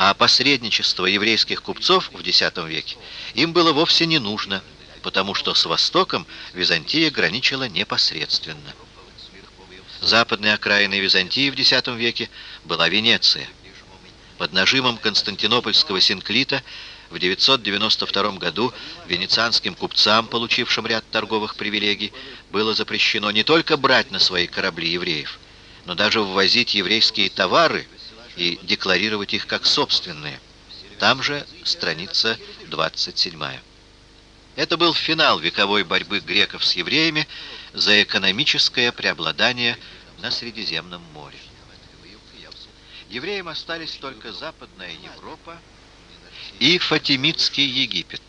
а посредничество еврейских купцов в X веке им было вовсе не нужно, потому что с Востоком Византия граничила непосредственно. Западной окраиной Византии в X веке была Венеция. Под нажимом константинопольского синклита в 992 году венецианским купцам, получившим ряд торговых привилегий, было запрещено не только брать на свои корабли евреев, но даже ввозить еврейские товары и декларировать их как собственные. Там же страница 27. Это был финал вековой борьбы греков с евреями за экономическое преобладание на Средиземном море. Евреям остались только Западная Европа и Фатимидский Египет,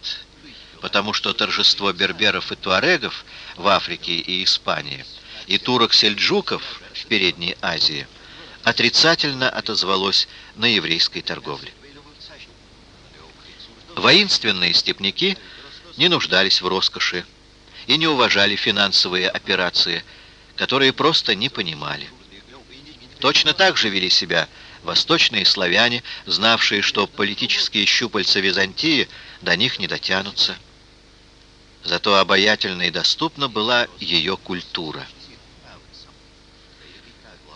потому что торжество берберов и туарегов в Африке и Испании и турок-сельджуков в Передней Азии отрицательно отозвалось на еврейской торговле. Воинственные степняки не нуждались в роскоши и не уважали финансовые операции, которые просто не понимали. Точно так же вели себя восточные славяне, знавшие, что политические щупальца Византии до них не дотянутся. Зато обаятельна и доступна была ее культура.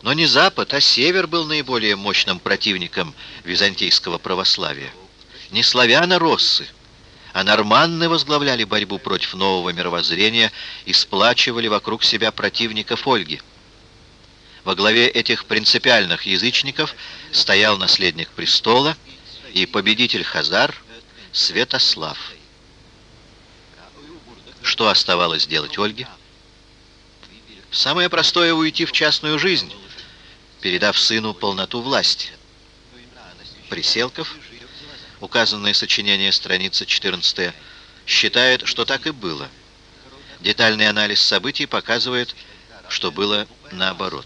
Но не Запад, а Север был наиболее мощным противником византийского православия. Не славяно-россы, а норманны возглавляли борьбу против нового мировоззрения и сплачивали вокруг себя противников Ольги. Во главе этих принципиальных язычников стоял наследник престола и победитель Хазар Святослав. Что оставалось делать Ольге? Самое простое — уйти в частную жизнь, передав сыну полноту власти. Приселков, указанное сочинение, страница 14, считает, что так и было. Детальный анализ событий показывает, что было наоборот.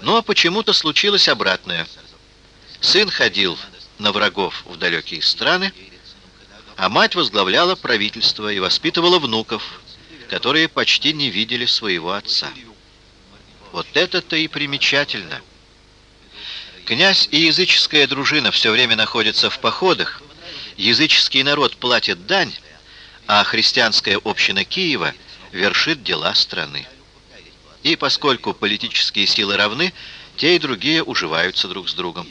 Но почему-то случилось обратное. Сын ходил на врагов в далекие страны, а мать возглавляла правительство и воспитывала внуков, которые почти не видели своего отца. Вот это-то и примечательно. Князь и языческая дружина все время находятся в походах, языческий народ платит дань, а христианская община Киева вершит дела страны. И поскольку политические силы равны, те и другие уживаются друг с другом.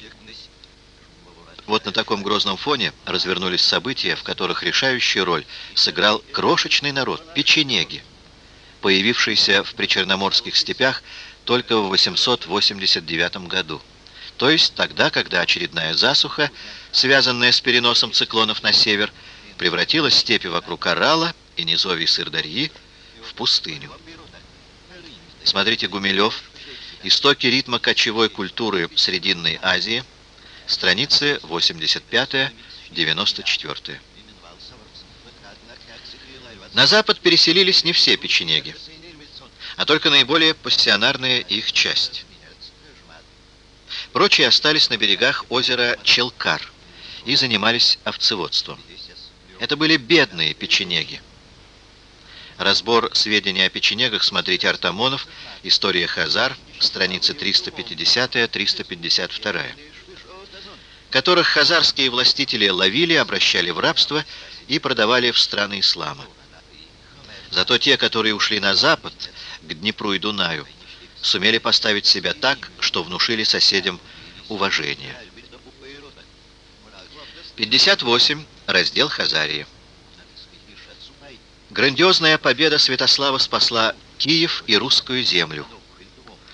Вот на таком грозном фоне развернулись события, в которых решающую роль сыграл крошечный народ, печенеги, появившийся в причерноморских степях только в 889 году. То есть тогда, когда очередная засуха, связанная с переносом циклонов на север, превратила степи вокруг Орала и низовий Сырдарьи в пустыню. Смотрите Гумилев. Истоки ритма кочевой культуры Срединной Азии. Страницы 85-94. На запад переселились не все печенеги, а только наиболее пассионарная их часть. Прочие остались на берегах озера Челкар и занимались овцеводством. Это были бедные печенеги, Разбор сведений о печенегах смотрите Артамонов, История Хазар, страницы 350-352, которых хазарские властители ловили, обращали в рабство и продавали в страны ислама. Зато те, которые ушли на запад, к Днепру и Дунаю, сумели поставить себя так, что внушили соседям уважение. 58. Раздел Хазарии. Грандиозная победа Святослава спасла Киев и русскую землю.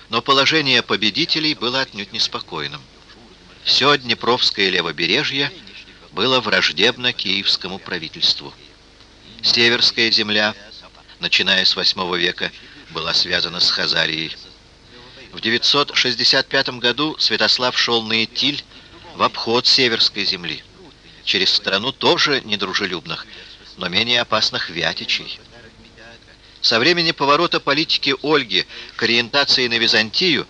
Но положение победителей было отнюдь неспокойным. Все Днепровское левобережье было враждебно киевскому правительству. Северская земля, начиная с VIII века, была связана с Хазарией. В 965 году Святослав шел на Итиль в обход Северской земли, через страну тоже недружелюбных, но менее опасных вятичей. Со времени поворота политики Ольги к ориентации на Византию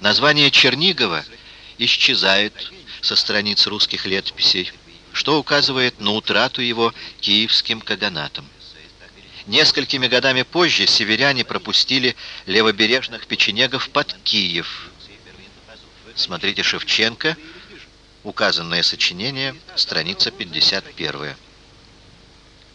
название Чернигова исчезает со страниц русских летописей, что указывает на утрату его киевским каганатом. Несколькими годами позже северяне пропустили левобережных печенегов под Киев. Смотрите Шевченко, указанное сочинение, страница 51.